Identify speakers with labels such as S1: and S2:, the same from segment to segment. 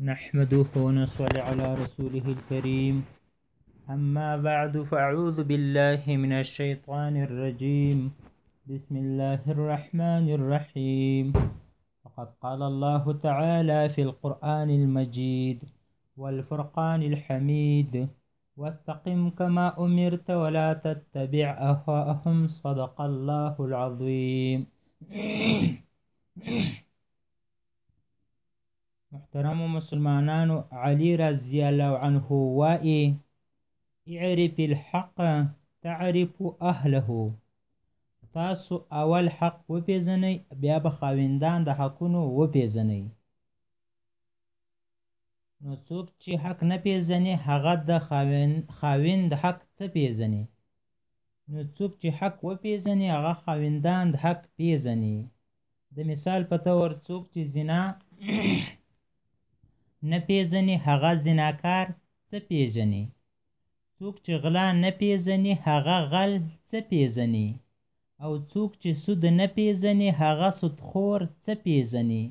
S1: نحمده ونصلي على رسوله الكريم أما بعد فأعوذ بالله من الشيطان الرجيم بسم الله الرحمن الرحيم فقد قال الله تعالى في القرآن المجيد والفرقان الحميد واستقم كما أمرت ولا تتبع أهواءهم صدق الله العظيم محترم مسلمانانو علی رضی الله عنه وائي اعرف الحق تعرف اهله تاسو اول حق وپیژنئ بیا به خاوندان د حقونو وپیژنئ نو څوک چې حق نه پیژني هغه د خاوند حق څه پیژني نو څوک چې حق وپېژني هغه خاوندان د حق پیژني د مثال په تور څوک چې زنا نه پیژني هغه زناکار څه پیژني څوک چې غلا نه پیژني هغه غل څه پیژني او څوک چې سود نه پېژني هغه سودخور څه پېژني؟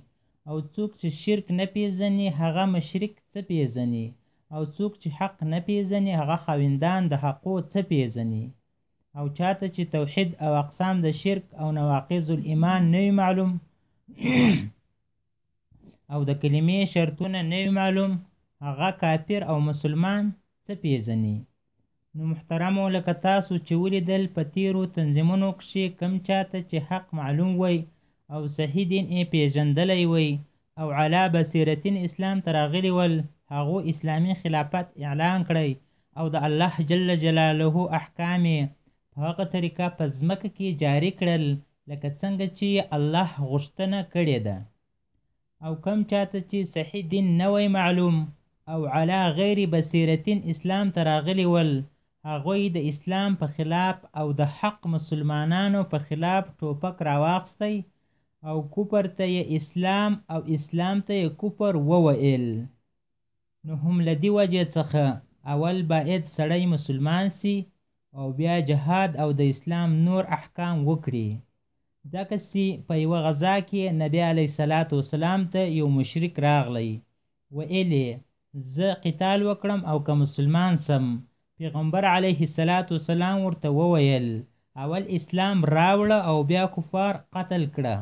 S1: او څوک چې شرک نه پېژني هغه مشرک څه پېژني؟ او څوک چې حق نه پېژني هغه خاوندان د حقو څه پېژني؟ او چاته چې توحید او اقسام د شرک او نواقض الایمان نه وي معلوم او د کلمې شرطونه نه وي معلوم هغه کافر او مسلمان څه پېژني؟ نو محترمو لکه تاسو چې ولیدل په تیرو تنظیمونو کښې کم چاته چې حق معلوم وی او صحیح دین ئې پیژندلی وی او علی بصیرتین اسلام ته راغلی ول هغو اسلامی خلافت اعلان کړی او د الله جل جلاله احکام ئې په هغه طریقه په ځمکه کښې جاری کړل لکه څنګه چې ئې الله غوښتنه کړې ده. او کوم چاته چې صحیح دین نه وای معلوم او علا غیر بصیرتین اسلام ته راغلي ول هغوی د اسلام په خلاف او د حق مسلمانانو په خلاف ټوپک راواخستی او کفر ته یې اسلام او اسلام ته یې کفر ووئیل نو هم له دې وجې څخه اول باید سړی مسلمان سي او بیا جهاد او د اسلام نور احکام وکړي ځکه سی په یوه غزا کی نبی علیه الصلوة والسلام ته یو مشرک راغلی وئیل یې زه قتال وکړم او که مسلمان سم پیغمبر علیه الصلوة والسلام ورته ووئیل اول اسلام راوړه او بیا کفار قتل کړه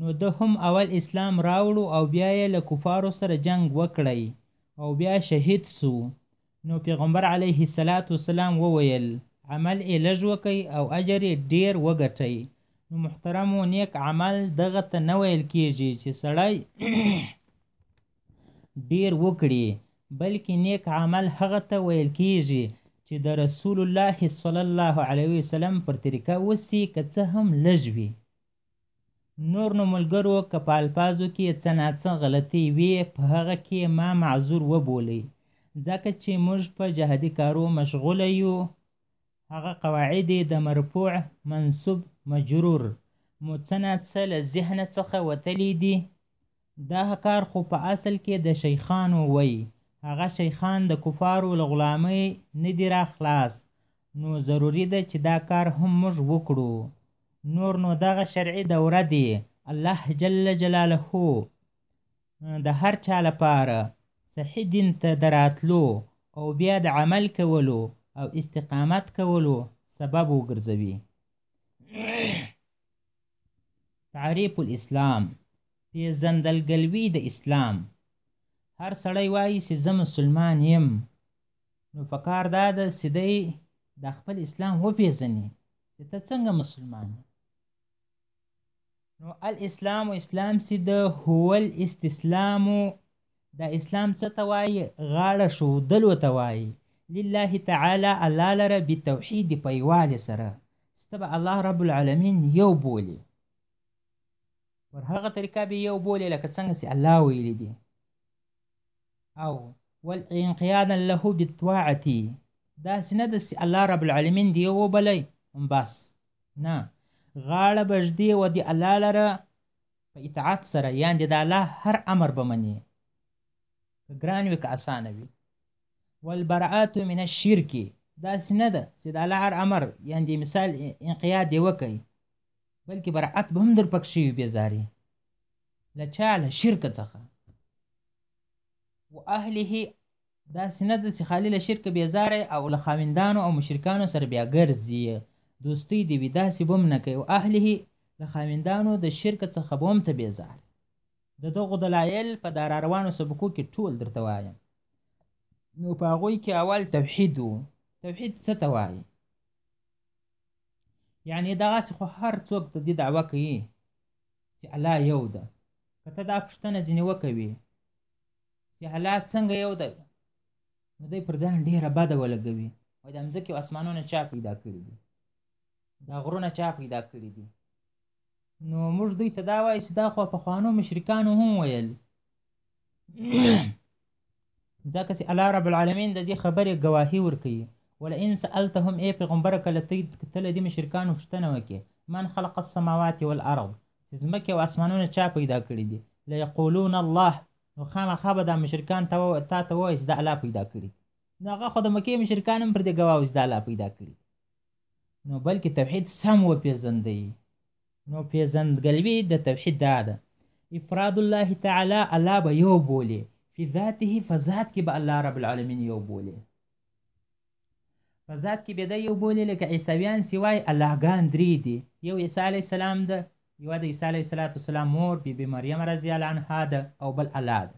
S1: نو ده هم اول اسلام راوړو او بیا یې له کفارو سره جنګ وکړی او بیا شهید سو نو پيغمبر عليه الصلاة والسلام وويل، عمل ئې لږ وکئ او اجر ئې ډېر وګټئ. نو محترمو نېک عمل دغه ته نه ويل کېږي چې سړی ډېر وکړي، بلکې نېک عمل هغه ته ويل کېږي چې د رسول الله صلی الله عليه وسلم پر طريقه وسي که څه هم لږ وي. نور نو ملګرو که په الفاظو کې څه ناڅه غلطۍ وي په هغه کې ما معذور وبولئ ځکه چې موږ په جهادي کارو مشغوله یو هغه قواعد د مرفوع منصوب مجرور مو څه ناڅه له ذهنه څخه وتلي دي دغه کار خو په اصل کې د شیخانو وی، هغه شیخان د کفارو له غلامۍ نه دي را خلاص، نو ضروري ده چې دا کار هم موږ وکړو، نور نو دغه شرعي دوره دې الله جل جلاله د هر چا لپاره صحیح دین ته د راتلو او بیا د عمل کولو او استقامت کولو سبب وګرځوي. تعریف الاسلام پیزندلګلوی د اسلام هر سړی وایي چې زه مسلمان یم نو فکر دا ده چې دی د خپل اسلام وپیژني چې ته څنګه مسلمان نو الاسلام اسلام چې د هو الاستسلام دا اسلام څه ته وایي غاړه ښودلو ته وایي لله تعالی الله لره بتوحید په یووالي سره سته به الله رب العالمین یو بولي پر هغه طریقه به یو بولي لکه څنګه چې الله ویلي دي او والانقیادا له بالطاعتي داسې نه ده چې الله رب العالمین دی وبلی هم بس نه غاړه بږدې و د الله لره په اطاعت سره یاندې د الله هر امر به منې که ګران وي که اسانه وي والبراءت من الشرک داسې نه ده چې د الله هر امر یاندې مثال انقیاد یې وکړي بلکې براءت به هم در پکښې وي بېزاري له چا له شرک څخه و اهله داسې نه ده چې خالي له شرکه بېزاره او له خاوندانو او مشرکانو سره بیا ګرځي دوستۍ دې وي داسې به هم نه کوي او اهله له خاوندانو د شرک څخه به هم ته بېزاره د دغو دلایل په دا راروانو سبکو کې ټول درته وایم نو په هغوی کې اول توحید و توحید څه ته وایي یعنې دغسې خو هر څوک د دې دعوه کوي چې الله یو ده که ته دا پوښتنه ځینې وکوي چې حالات څنګه یو دی نو دوی پر ځان ډېره بده ولګوي وایي د مځکې او اسمانونه چا پیدا کړي دي دا غرونه چا پیدا کړي دي نو موږ دوی ته دا وایي چې دا خو پخوانو مشرکانو هم ویل ځکه چې الله رب العالمین د دې خبرې ګواهي ورکوي ولئن سألتهم ای پیغمبره کله ته له دې مشرکانو پوښتنه وکړې من خلق السماوات والارض چې ځمکې او اسمانونه چا پیدا کړي دي لیقولون الله نو خامخا به دا مشرکان تا تا ته وایي چې دا الله پیدا کړي نو هغه خو د مکې مشرکان هم پر دې ګواه چې دا الله پیدا کړي نو بلکې توحید سم وپېژندئ نو پېژندګلوي د توحید دا ده افراد الله تعالی الله به یو بولي فی ذاته فذات کې به الله رب العالمین یو بولي په ذات کې بېده یو بولي لکه عیسویان چې وایي الله ګان درې دي یو عیسی علیه السلام ده یوه د عیسی علیه السلام مور بي بي مریم رضی الله عنها ده او بل الله ده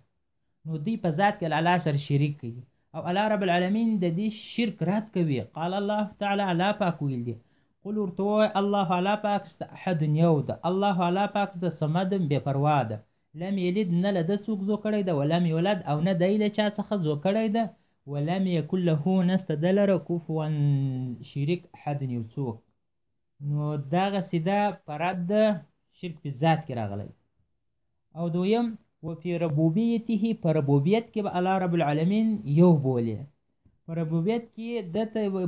S1: نو دوی په ذات کې الله سره شریک کوي او الله رب العالمین د دې شرک رد کوي قال الله تعالی الله پاک ویل دي قل ورته ووایه الله الله پاک سته احد یو ده الله الله پاک سته صمد بې پروا ده لم یلد نه له ده څوک زو کړی ده ولم یولد او نه دی له چا څخه زو کړی ده ولم یکن له نسته ده لره کفوا شریک احد یو څوک نو دغه سیده پرد ده شرک په ذات کې راغلی او دویم وفي ربوبیته په ربوبیت کې به الله رب العالمین یو بولي په ربوبیت کې د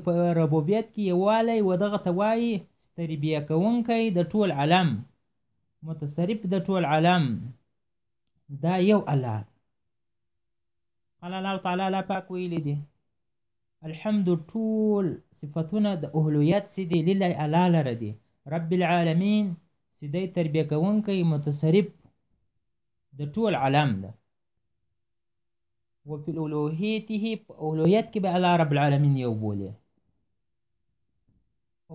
S1: په ربوبیت کې یوالی و دغه ته وایي تربیه کوونکی د ټول عالم متصرف د ټول عالم دا یو الله قال الله تعالی لا پاک ویلی دی الحمد ټول صفتونه د اهلیت سي دي لله الله لره دي رب العالمین چې دی تربیه کوونکی متصرف د ټول عالم ده وفي الالوهیته په اولویت کې به الله رب العالمین یو بولي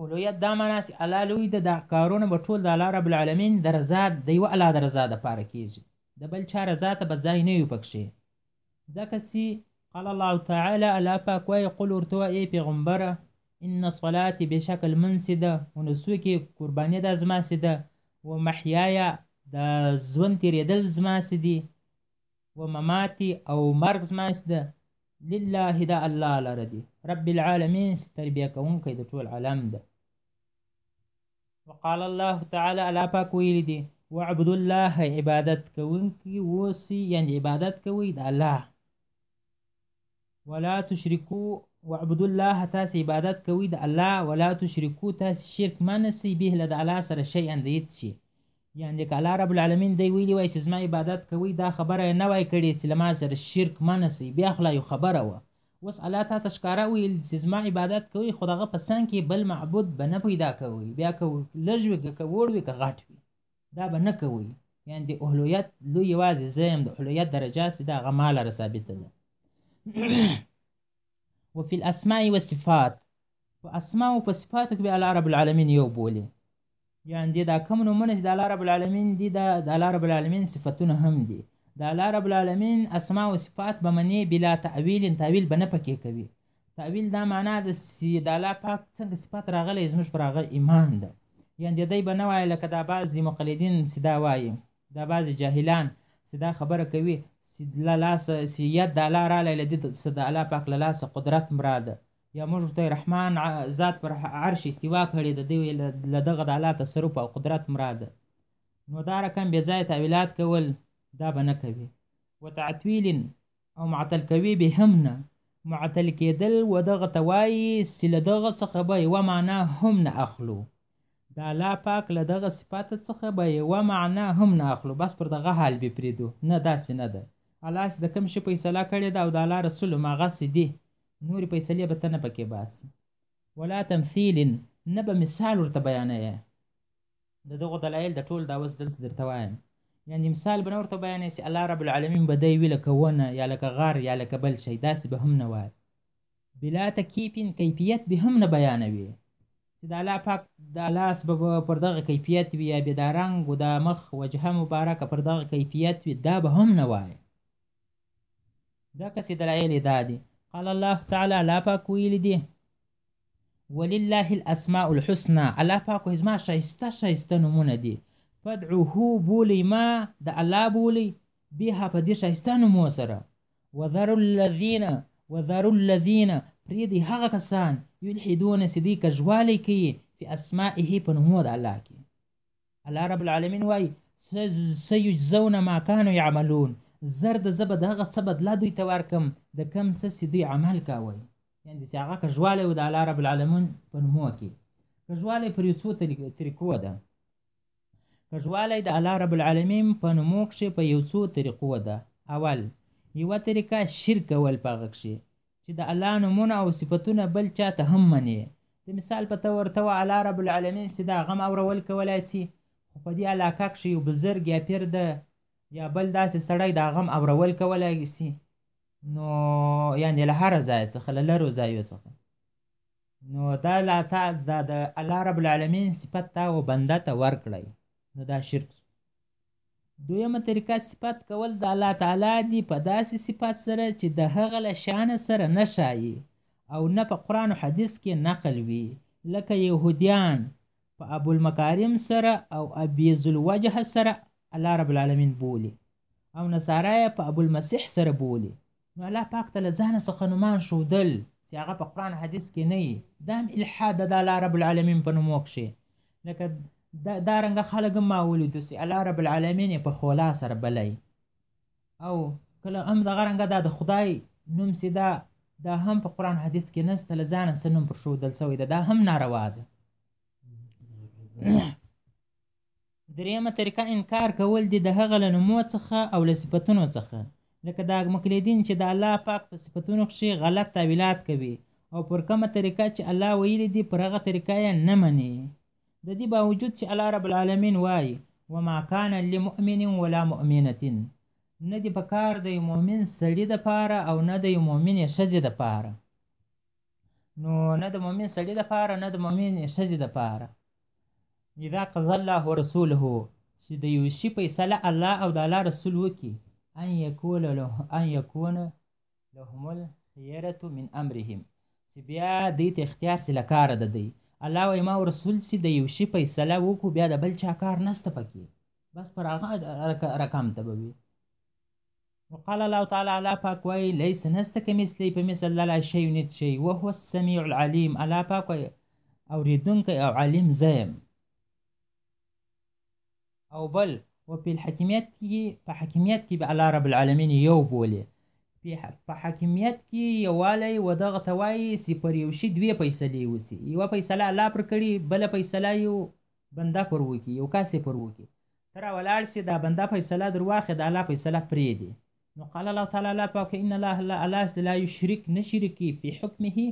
S1: اولویت دا معنا چې الله لوی د دا کارونه به ټول د الله رب العالمین د رضا د یوه الله د رضا دپاره کېږي د بل چا رضا ته به ځای نه وي پکښې ځکه چې قال الله تعالی الله پاک وایي قل ورته وایه ای پیغمبره ان صلاتي بېشکه لمونځ چې ده ونسوکې قرباني دا زما چې ده ومحیایه د ژوند تېرېدل زما چې دي ومماتي او مرګ زما چې ده لله دا الله لره دی رب العالمین تربیه کوونکی د ټول عالم ده وقال الله تعالی الله پاک ویلی دی وعبد الله عبادت کوونکی اوسی یعنی عبادت کوي د الله ولا تشرکو وعبد الله تاسو عبادت کوي د الله ولا تشرکو تاسو شرک منسی به له الله سره شیئا دیت شي یعنې که الله رب العالمین دی ویلي وای چې زما عبادت کوئ دا خبره یې نه وای کړې چې له ما سره شرک مه نسئ بیا خو لا یو خبره وه اوس الله تا ته ښکاره ویل چې زما عبادت کوئ خو دغه په څنګ کې بل معبود به نه پیدا کوئ بیا که لږ وي که وړ وي که غټ وي دا به نه کوئ یعنې د اهلویت لوی یوازې زه یم د اهلویت درجه چې دا هغه ما لره ثابته ده وفي الاسماء والصفات په اسماء او په صفاتو کې به الله رب العالمین یو بولي یان دي دا کوم نومونه چې د الله رب العالمین دي دا د الله رب العالمین صفتونه هم دي د الله رب العالمین اسماء او صفات به منې بلا تعویل تعویل به نه پکې کوي تعویل دا معنا د د الله پاک څنګه صفات راغلی زموږ پر هغه ایمان ده یعنې دی به نه وایي لکه دا بعضې مقلدین چې دا وایي دا بعضې جاهلان چې دا خبره کوي چې له لاسه چې ید د الله رالی له دې د الله پاک له لاسه قدرت مراده یا موږ ته رحمان ذات پر عرش استوا کړې د دوی له دغه د الله تصرف او قدرت مراد نو دا رقم بې ځای تعویلات کول دا به نه کوي و تعطویل او معطل کوي به هم نه معطل کېدل و دغه ته وایي چې له دغه څخه به یوه معنا هم نه اخلو د الله پاک له دغه صفاته څخه به یوه معنا هم نه اخلو بس پر دغه حال به پرېږدو نه داسې نه ده الله چې د کوم شي فیصله کړې ده او د الله رسول هم هغسې دي نورې فیصلې به ته نه پکې باسې ولا تمثیل نه به مثال ورته بیانوې د دغو دلایل د ټول دا اوس دلته درته وایم یعنې مثال به نه ورته بیانوې چې الله رب العالمین به دی وي لکه ونه یا لکه غر یا لکه بل شی داسې به هم نه وایي بلا تکیف کیفیت به هم نه بیانوي چې د الله پاک دا لاس به پر دغه کیفیت وي یا به دا رنګ و دا مخ وجهه مبارکه پر دغه کیفیت وي دا به هم نه وایي ځکه چې دلایل یې دا دي قال الله تعالی الله پاک ویلي دي ولله الاسماء الحسنى الله پاک وایي زما ښایسته ښایسته نومونه دي فدعوه بولی ما د الله بولی بها په دې ښایسته نومو سره وذرو الذین وذرو الذین پرېږدئ هغه کسان یلحدون چې دوی کږوالی کوي فی اسمائه په نومو د الله کې الله رب العالمین وایي سیجزون ما کانو یعملون زر د زه به د هغه څه بدله دوی ته ورکم د کم څه چې دوی عمل کاوه یعنې چې هغه کژوالی و د الله رب العالمین په نومو کې کژوالی پر یو څو طریقو ده کژوالی د الله رب العالمین په نومو کښې په یو څو طریقو ده اول یوه طریقه شرک کول په هغه کښې چې د الله نومونه او صفتونه بل چا ته هم منې. د مثال په طور ته وا الله رب العالمين سي دا غم اورول کولای سي، خو په دې علاقه کښې يو بزرګ يا پير ده يا بل داسې سړی دا غم اورول کولای سي، نو يعنې له هره ځايه څخه، له لرو ځايو څخه. نو دا لا تا دا د الله رب العالمين صفت تا و بنده ته ورکړی، نو دا شرک سو. دویمه طریقه صفت کول د الله تعالی دی په داسې صفت سره چې د هغه له شان سره نه شایي او نه په قرآن او حدیث کې نقل وي لکه یهودیان په ابو المکارم سره او ابي ذوالوجه سره الله رب العالمین بولي او نصارا یې په ابو المسیح سره بولي نو الله پاک ته له ځانه څخه نومان ښودل چې هغه په قرآن حدیث کې نه وي دا هم الحاد ده د الله رب العالمین په نومو کښې لکه دا, دا رنګه خلک هم ما ولیدو چې الله رب العالمین یې په خولا سره بلی او کله هم دغه رنګه دا د خدای نوم چې دا دا هم په قرآن حدیث کې نسته له ځانه څه نوم پرښودل سوی ده دا هم ناروا ده درېیمه طریقه انکار کول دي د هغه له نومو څخه او له صفتونو څخه لکه دا مکلدین چې د الله پاک په صفتونو کښې غلط تاویلات کوي او پر کومه طریقه چې الله ویلي دي پر هغه طریقه یې نه مني د دې باوجود چې الله رب العالمین وایي وما کان لمؤمن ولا مؤمنة نه دي په کار د یو مؤمن سړي د پاره او نه د یو مؤمنې ښځې د پاره نو نه د مؤمن سړي دپاره نه د مؤمن ښځې دپاره اذا قضى الله ورسوله چې د یو شي فیصله الله او د الله رسول وکړي ان یکون له ان یکون لهم الخیرة من امرهم چې بیا دوی ته اختیار سي له کاره د دوی الله وایي ما رسول چې د یو شي فیصله وکړو بیا د بل چا کار نسته پکې بس پر هغه رقم ته به وي وقال الله تعالی الله پاک وایي لیس نسته کمثلی په مثل د الله شی نیت شی وهو السمیع العلیم الله پاک وایي اوریدونکی او علیم زه یم او بل و په حکمیت کې په حکمیت کې به الله رب العالمین یو بولي په حکمیت کې یوالی و دغه ته وایي چې پر یو شي دوې فیصلې وسي یوه فیصله الله پر کړي بله فیصله یو بنده پر وکي یو کس پر وکي تر ولاړ سي دا بنده فیصله درواخې د الله فیصله پرې دی نو قال الله تعالی الله پاک ان الله لا الله لا یشرک نه شرکی فی حکمه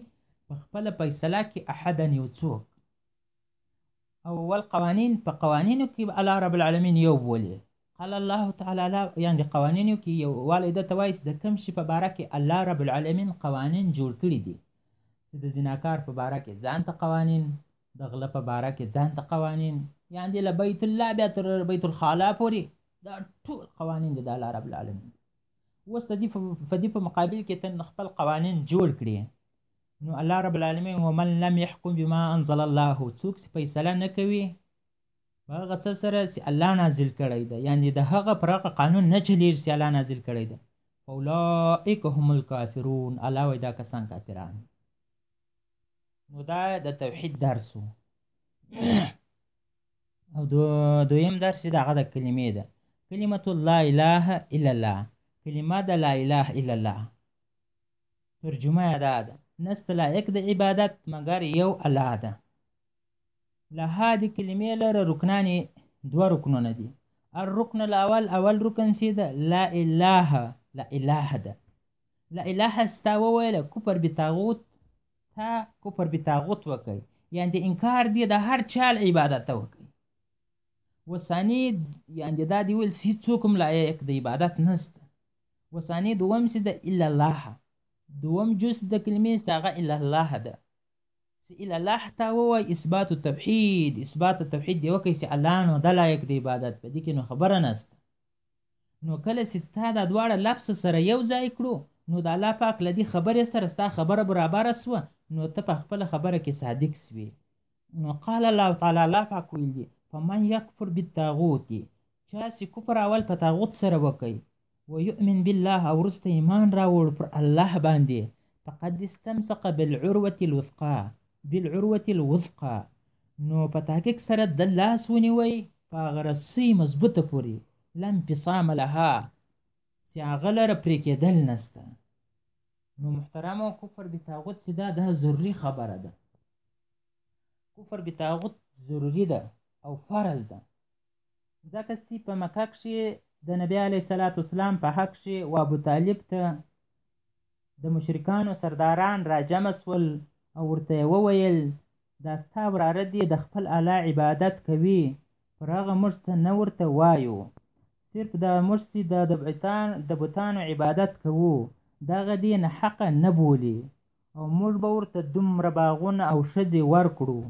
S1: په خپل فیصله کې احد یو څوک او ول قوانین په قوانینو کې الله رب العالمین یو بولي قال الله تعالی لا یعنی قوانینو کې یو والد ته وایس د کوم شي په باره کې الله رب العالمین قوانین جوړ کړی دي چې د زناکار په باره کې ځان ته قوانین د غله په باره کې ځان ته قوانین یان دی له بیت الله بیا تر بیت الخلا پورې دا ټول قوانین د الله رب العالمین اوس د دې په دې په مقابل کې ته خپل قوانین جوړ کړي نو الله رب العالمین ومن لم يحكم بما انزل الله څوک چې فیصله نه کوي په هغه څه سره چې الله نازل کړی ده یعنې د هغه پر هغه قانون نه چلیږي چې الله نازل کړی ده فاولئک هم الکافرون الله وایي دا کسان کافران نو دا د توحید درس وو او دو دویم درس دا هغه د کلمې ده کلمت لا اله الا الله کلمه د لا اله الا الله ترجمه دا ده نست لایق د عبادت مګر یو الله ده له هادي کلمې لره رکنانې دوه رکنونه دي الرکن الاول اول رکن سي ده لا اله لا اله ده لا اله ستا وویل کفر بطاغوت تا کفر بطاغوت وکړ یعنی د انکار دی د هر چال عبادت وکړ وسانی یعنی دا دی ویل سی څوک هم لایق د عبادت نشته وسانی دوم سی د الا الله دوم جز د کلمې سی هغه الا الله ده سی الا الله تا وای اثبات التوحید اثبات التوحید دی وکړي سی الله نو د لایق د عبادت په دې کې نو خبره نشته نو کله چې تا دا دواړه لفظ سره یو ځای کړو نو د الله پاک له دې خبرې سره ستا خبره برابره سوه نو ته په خپله خبره کې صادق سوې نو قال الله تعالی الله پاک ویل دي فمن یکفر بالطاغوت چا چې کفر اول په طاغوت سره وکړي ويؤمن بالله او وروسته ایمان راوړ پر الله باندې فقد استمسق بالعروة الوثقا بالعروة الوثقى نو په تحقیق سره د لاس ونیوئ په هغه رسۍ مضبوطه پورې لا انفصام لها چې هغه لره پرې کېدل نسته نو محترمو کفر بتاغوت چې دا دا ضروري خبره ده کفر بتاغوت ضروري ده او فرض ده ځکه چي په مکه کښي د نبي عليه الصلاة والسلام په حق کښي و ابو طالب ته د مشرکانو سرداران را جمع سول او ورته يې وويل، دا ستا وراره دي د خپل الله عبادت کوي پر هغه موږ څه نه ورته وايو صرف دا موږ چي د د بتانو عبادت کوو دغه دي ناحقه نه بولي او موږ به ورته دومره باغونه او ښځي ورکړو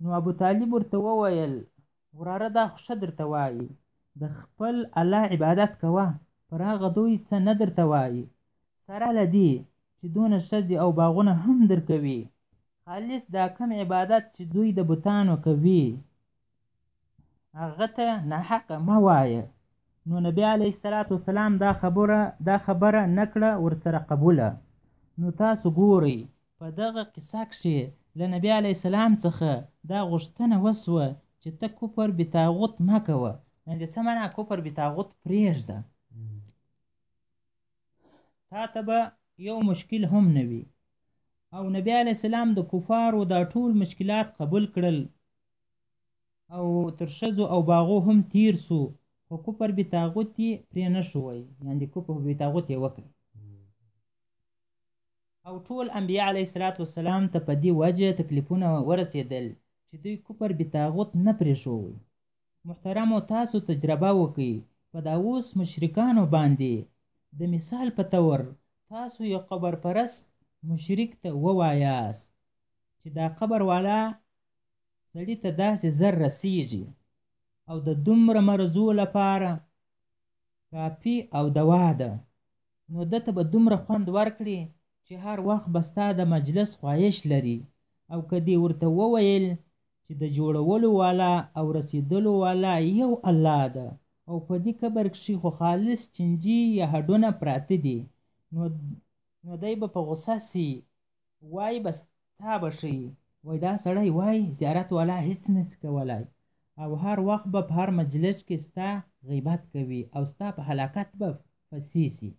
S1: نو ابو طالب ورته وويل، وراره دا خو ښه درته وايي د خپل الله عبادت کوه پر هغه دوی څه نه درته وايي سره له دې چې دونه ښځې او باغونه هم درکوي خالص دا کوم عبادت چې دوی د بتانو کوي هغه ته ناحقه مه وایه نو نبی علیه الصلاة والسلام دا خبره دا خبره نکړه ورسره قبوله نو تاسو ګورئ په دغه قصه کښې له نبي علیه السلام څخه دا غوښتنه وسوه چې ته کفر بطاغوت مه کوه. یعنې څه معنا کفر بطاغوت پرېږده. تا ته به یو مشکل هم نه وي. او نبي علیه السلام د کفارو دا ټول مشکلات قبول کړل او تر ښځو او باغو هم تیر سو خو کفر بطاغوت یې پرې نه ښوی یعنې کفر بطاغوت یې وکړ. او ټول انبياء عليه الصلوة والسلام ته په دي وجه تکليفونه ورسيدل چي دوی کفر بطاغوت نه پريښووی محترمو تاسو تجربه وکړئ په دا اوس مشرکانو باندي د مثال په طور تاسو يو قبر پرست مشرک ته وواياست چي دا قبر والا سړي ته داسي زر رسيږي او د دومره مرضو لپاره کافي او دوا ده، نو ده ته به دومره خوند ورکړي چې هر وخت به ستا د مجلس خواهش لري او که دې ورته وویل چې د جوړولو والا او رسېدلو والا یو الله ده او په دې قبر کښې خو خالص چنجي یا هډونه پراته دي نو نو دی به په غصه سي وای بس تا به ښه یي وای دا سړی وای زیارت والا هیڅ نسی کولای او هر وخت به په هر مجلس کې ستا غیبت کوي او ستا په هلاکت به فسی سي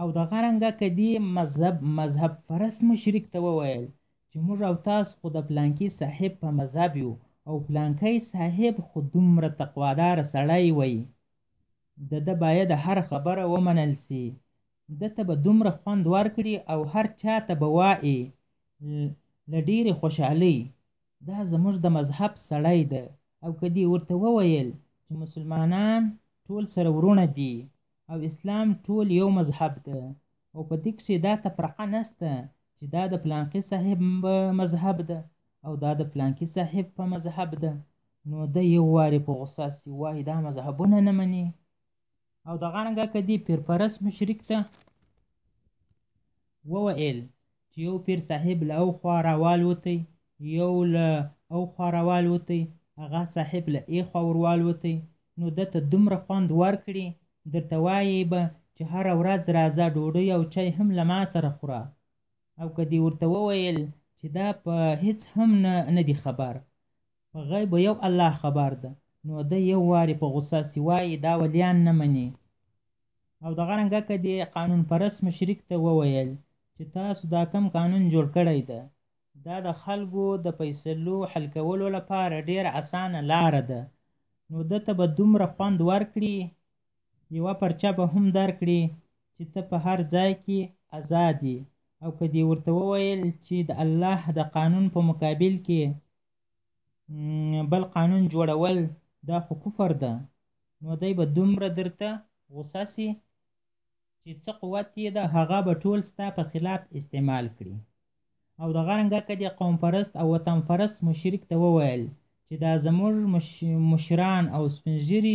S1: او د غرنګه کدی مذهب مذهب فرس مشرک ته وویل چې موږ او تاسو خو د پلانکی صاحب په مذهب یو او پلانکی صاحب خو دومره تقوادار سړی وای د ده باید هر خبره ومنل سي ده ته به دومره خوند ورکړي او هر چا ته به وايې له ډېرې خوشحالۍ، دا زموږ د مذهب سړی ده او که دې ورته وويل چې مسلمانان ټول سره وروڼه دي او اسلام ټول يو مذهب ده او په دې کښې دا تفرقه نشته چې دا د پلانکي صاحب په مذهب ده او دا د پلانکي صاحب په مذهب ده نو ده يو وارې په غصه شي وايي دا مذهبونه نه منې. او دغه رنګه که دې پیرپرست مشرک ته وویل چې یو پیر صاحب له او خوا راوالوتی یو له او خوا راوالوتی هغه صاحب له ای خوا وروالوتی نو ده ته دومره خوند ورکړي درته وایي به چې هره ورځ راځه ډوډۍ او چای هم له ما سره خوره او که دې ورته وویل چې دا په هیڅ هم نه نه دي خبر په غیب یو الله خبر ده نو ده یو وارې په غصه سي وایي دا ولیان نه مني او دغه رنګه که دې قانون پرست مشرک ته وویل چې تاسو دا کم قانون جوړ کړی ده دا د خلکو د فیصلو حل کولو لپاره ډېره اسانه لاره ده نو ده ته به دومره خوند ورکړي یوه پرچه به هم درکړي چې ته په هر ځای کې ازاد یې او که دې ورته وویل چې د الله د قانون په مقابل کې بل قانون جوړول دا خو کفر ده نو دی به دومره درته غوسه سي چې څه قوت یې ده هغه به ټول ستا په خلاف استعمال کړي او د غرنګه که دې قوم پرست او وطن فرست مشرک ته وویل چې دا زموږ مش مشران او سپنږیري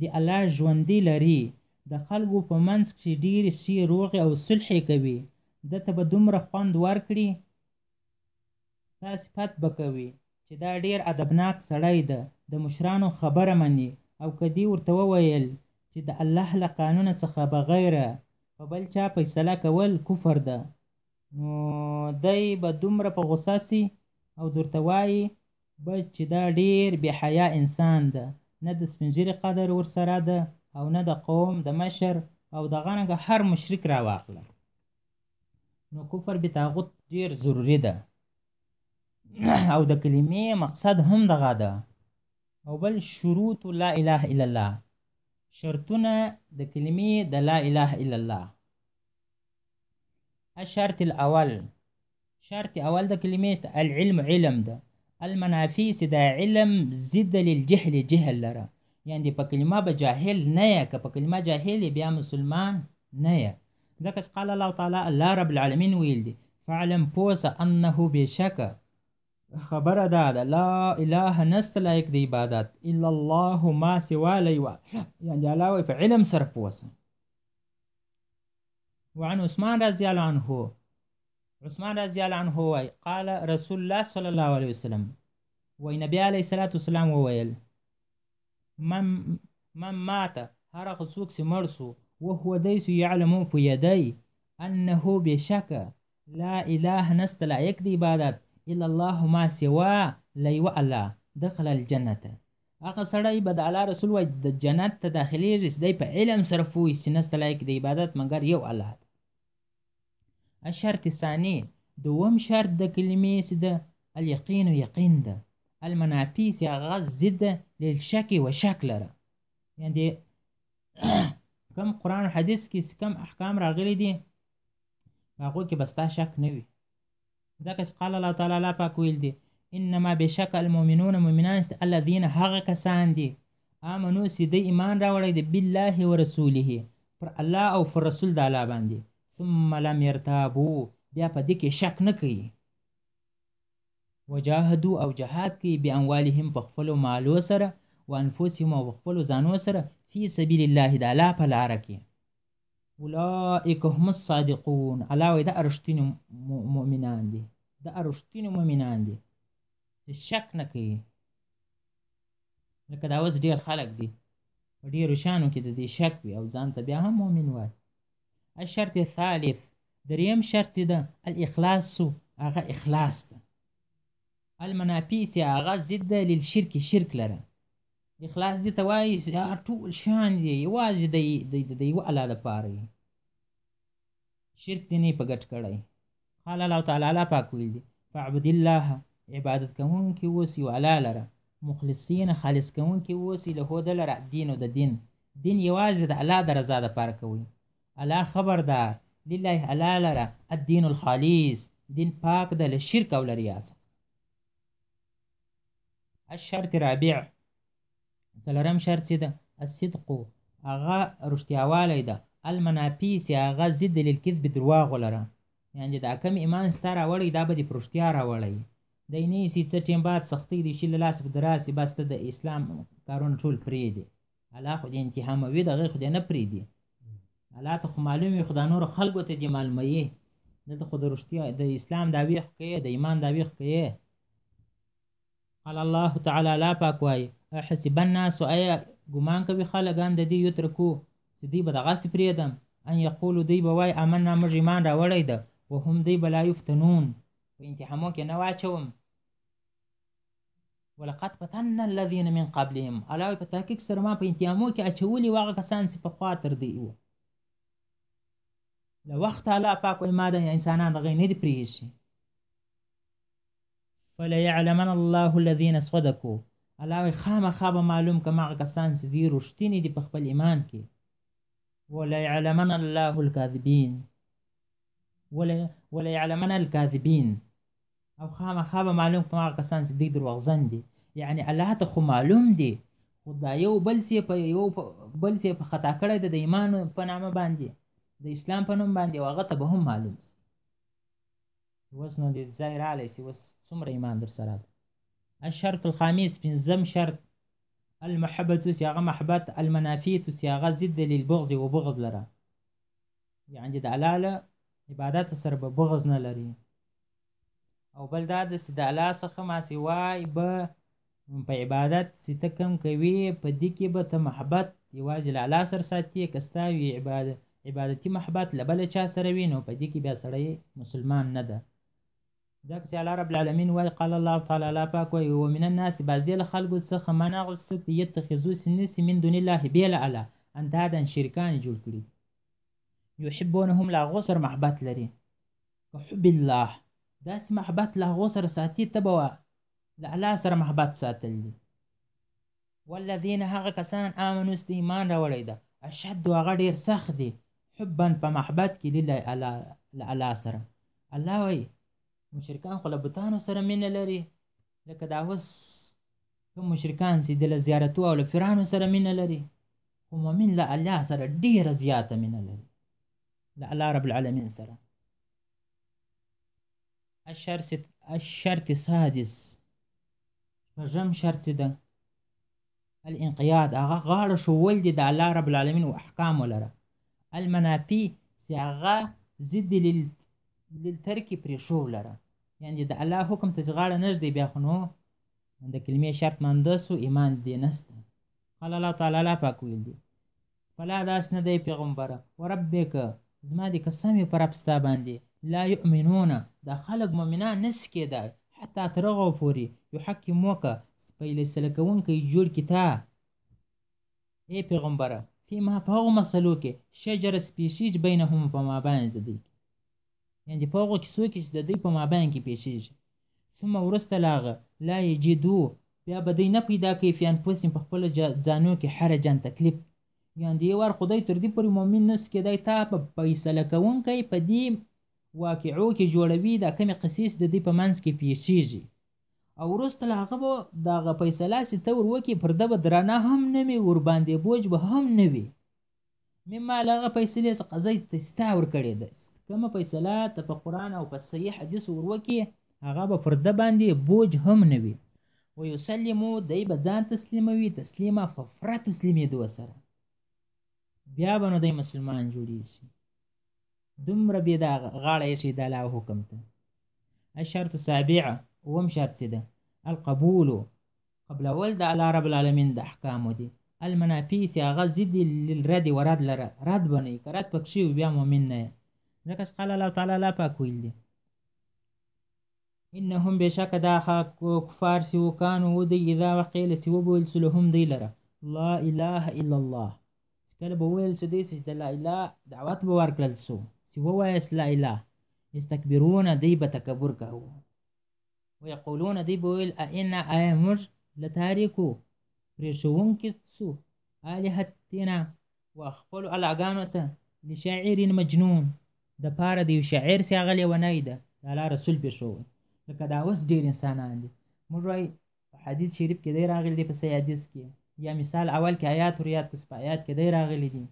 S1: دي الله ژوندي لري د خلکو په منځ کښې ډېرې ښې روغې او صلحې کوي ده ته به دومره خوند ورکړي ستا صفت به کوي چې دا ډېر ادبناک سړی ده، د مشرانو خبره مني او که دې ورته وویل چې د الله له قانونه څخه بغیره په بل چا فیصله کول کفر ده، نو دی به دومره په غوسه شي او درته وایي به چې دا ډېر بې حیا انسان ده، نه د سپین ږیري قدر ورسره ده او نه د قوم د مشر. او دغرنګه هر مشرک راواخله. نو کفر به تاغوت ډیر ضروری ده او د کلمې مقصد هم دغه ده او بل شروط لا اله الا الله شرطونه د کلمې د لا اله الا الله الشرط الاول شرط اول د کلمې است العلم علم ده المنافي چې د علم ضد للجهل جهل لره یعنی په کلمه به جاهل نه یا که په کلمه جاهل بیا مسلمان نه یا ځکه چې قال الله تعالی الله رب العالمین ویل دي فعلم پوسه انه بشک خبره دا ده لا اله نست لایق دی عبادت الا الله ما سوا لیوا یعنی الله وی په علم سره پوسه وعن عثمان رضی الله عنه عثمان رضی الله عنه وای قال رسول الله صلی الله علیه وسلم وای نبی علیه الصلاۃ والسلام وویل من مات هر هغه څوک چې مړ سو وهو دی سو یعلمو پویدی انه بشک لا اله نست لایق دی عبادت الا الله ما سوا لیو الله دخل الجنت هغه سړی به د الله رسول وای د جنت ته داخليږي چې دی په علم سره پوه سي نست لایق دی عبادت مګر یو الله الشرط الثاني دوم شرط د کلمې چې د اليقين يقين ده المنافي چې هغه ضد للشک و شک لره یعنې کم قرآن حدیث کې کم احکام راغلي دي هغو کې به ستا شک نه وي ځکه چې قال الله تعالی الله پاک ویل دي انما بشک المؤمنون مؤمنان چې الذين هغه کسان دي امنو چې د ایمان راوړی دی بالله ورسوله پر الله او پر رسول د الله باندې ثم لم يرتابوا بیا په دې کې شک نه کوي وجاهدوا او جهاد کوي باموالهم په خپلو مالو سره وانفسهم او خپلو ځانو سره فی سبیل الله د الله په لاره کې اولئک هم الصادقون الله وای دا ارشتینو مؤمنان دي دا ارشتینو مؤمنان دي چې شک نه کوي لکه دا اوس ډیر خلک دي په ډیرو شانو کې د دې شک وي او ځان ته بیا هم مؤمن وای الشرط الثالث دریم شرط ده الاخلاص هغه اخلاص ده المنافی چې هغه ضد للشرک شرک لره اخلاص دې ته وایي چې دا ټول شان دي یوازې د د یوه الله لپاره یې شرک دې نه په ګټ کړی قال الله تعالی الله پاک ویل دي فاعبد الله عبادت کوونکي اوسي او الله لره مخلصین خالص کوونکي اوسي له ده لره دین او د دین دین یوازې د الله د رضا لپاره کوي الله خبردار لله الله لره الدین الخالص دین پاک ده له شرک او له ریا څخه الشرط رابع څلورم شرط چې ده الصدق هغه رښتیاوالی ده المنافي چې هغه ضد للکذب درواغو لره یعنې دا کم ایمان ستا راوړی دا به دې په رښتیا راوړی دی نه سي څه ټیم بعد سختۍ دي شي له لاسه په دراسې بس ته د اسلام کارونه ټول پرېږدې الله خو دې انتهاموي دغه خو دې نه پرېږدي الله ته خو معلوم وي خو دا نورو خلکو ته دې معلوموي دلته خو د رښتیا د اسلام دعوې خو کوې د ایمان دعوې خو کوې قال الله تعالی الله پاک وایي احسب الناس ایا ګمان کوي خلک ان د دې یترکو چې دوی به دغسې پرېږدم ان یقولو دوی به وایي امنا موږ ایمان راوړی ده وهم دوی به لا یفتنون په امتحامو کې نه واچوم ولقد فتنا الذين من قبلهم علاوه په تحقیق سره ما په انتیامو کې اچولي واغه کسان چې په خوا تر دی وو له وخت الله پاک ما د انسانان غي نه دی پریږي فلیعلمن الله الذین صدقو الله وی خامخا به معلوم کم هغه کسان چې دوی رښتیني دي په خپل ایمان کې ولیعلمن الله الکاذبین ولیعلمن الکاذبین او خامخا به معلوم کم هغه کسان چې دوی دروغزن دي یعنی الله ته خو معلوم دي خو دا یو بل څه په یو بل څه په خطا کړی د ایمان په نامه باندې د اسلام په نوم باندې او هغه ته به هم معلوم سي وس نو دې ځای رالی سي وس څومره ایمان در سره الشرط الخامس پنځم شرط المحبة سیاغه محبت المنافیت سیاغه ضد للبغض و بغض لره یعنی د الله له عبادت سره به بغض نه لري او بل دا د الله څخه ما سوای به په عبادت چې ته کوم کوي په دې کې به ته محبت یوازې له الله سره ساتي که ستا وي عبادت عبادتي محبت له بل چا سره وي نو په دې کې بیا سړی مسلمان نه ده ځکه چې الله رب العالمین وایي قال الله تعالی الله پاک وایي ومن الناس بعضې له خلکو څخه من هغه څوک دی یتخذو چې نیسي من دون الله بې له الله اندادا شرکان جوړ کړي یحبونهم له هغو سره محبت لري که حب الله داسې محبت له هغو سره ساتي ته به له الله سره محبت ساتل دي والذین هغه کسان آمنو چې ایمان راوړی ده اشد هغه ډیر سخت دی حبا په محبت کې لله الله سره الله وایي مشرکان خو له بتانو سره مینه لري لکه دا اوس کوم مشرکان چې د له زیارتو او له فرانو سره مینه لري خو مؤمن له الله سره ډیره زیاته مینه لري له الله رب العالمین سره الشرط الشرط السادس شپږم شرط څه ده الانقياد هغه غاړه شول دي د الله رب العالمین او احکام لره المنافي چې هغه ضد لل للترک پرې شو لره یعنی د الله حکم ته غاړه نږدې بیا خو نو د کلمې شرط مانده سو ایمان دې نسته قال الله تعالی لا پاک ویل دي فلا داس نه دی پیغمبره وربک زما دې قسم په رب ستا باندې لا یؤمنون دا خلک مؤمنان نس کېدای حتی تر هغه پورې یحکموک فیصله کوونکی جوړ کړي تا ای پیغمبره فیما په هغو مسلو کې شجره سپېښیج بینهم په ماباندې زدی یعنې په هغو کیسو کې چې د دوی په مابین کې پېښېږي، ثم وروسته له هغه، لا یجدو، بیا به دوی نه پیدا کوي، فی انفسهم، په خپلو ځانو کې، حرجا، تکلیف، یعنې د یو وار خدای تر دې پورې مؤمن نه شو چې دی تا په فیصله کوونکی په دې واقعو کې جوړوي دا کومې قصې چې د دوی په منځ کې پېښېږي او وروسته له هغه به دغه فیصله چې ته ور وکړې پر ده به درنه هم نه وي ورباندې بوج به هم نه وي مما له هغه فیصلې څخه قضی ته چې تا ورکړې ده کومه فیصله ته په قرآن او په صحیح حدیث وروکې هغه به پر ده باندې بوج هم نه وي ویسلمو دی به ځان تسلیموي تسلیمه په پوره تسلیمېدو سره بیا به نو دی مسلمان جوړی شي دومره بې دا غاړه یې شي د الله حکم ته الشرط السابع اووم شرط چې ده القبول قبلول د الله رب العالمین د احکامو دي المنافی چې هغه ضد للرد و رد لره رد به نه یې که رد پکښې وي بیا مؤمن نه یې ځکه چې قال الله تعالی الله پاک ویل دي انهم بشک دا کفار چې وکانو و دی اذا وقیل چې وبویل چې لهم دی لره لا اله الا الله چې کله به ویل چې دی چې د لا اله دعوت به ورکړل سو چې ووایست لا اله استکبرونه دی به تکبر کاوه ويقولون دی بویل ائنا آیا موږ لتاریکو پریشوون کې سو آلهتنا وخپل علاګانو ته لشاعر مجنون د پاره د یو شاعر سی هغه لیونی ده د الله رسول پېښوي لکه دا اوس ډېر انسانان دي موږ وایي په حدیث شریف کې دی راغلی دی په صحیح حدیث کې یا مثال اول کې آیات ور یاد کړو په آیات کې دی راغلی دی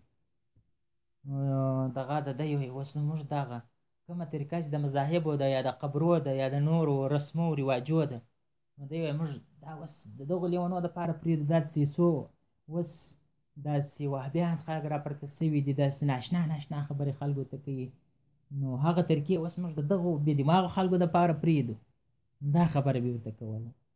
S1: دغه د دی وایي اوس نو موږ دغه کومه طریقه چې د مذاهبو ده یا د قبرو ده یا د نورو رسمو او رواجو ده نو دی وایي موږ دا اوس د دغو لیونو دپاره پرېږدو دا څه څو اوس داسې وهبیان خلک راپرته سوي دي داسې ناشنا ناشنا خبرې خلکو ته کوي نو هغه ترکیې اوس موږ د دغو بې دماغو خلکو دپاره پرېږدو دا خبره به ورته کوله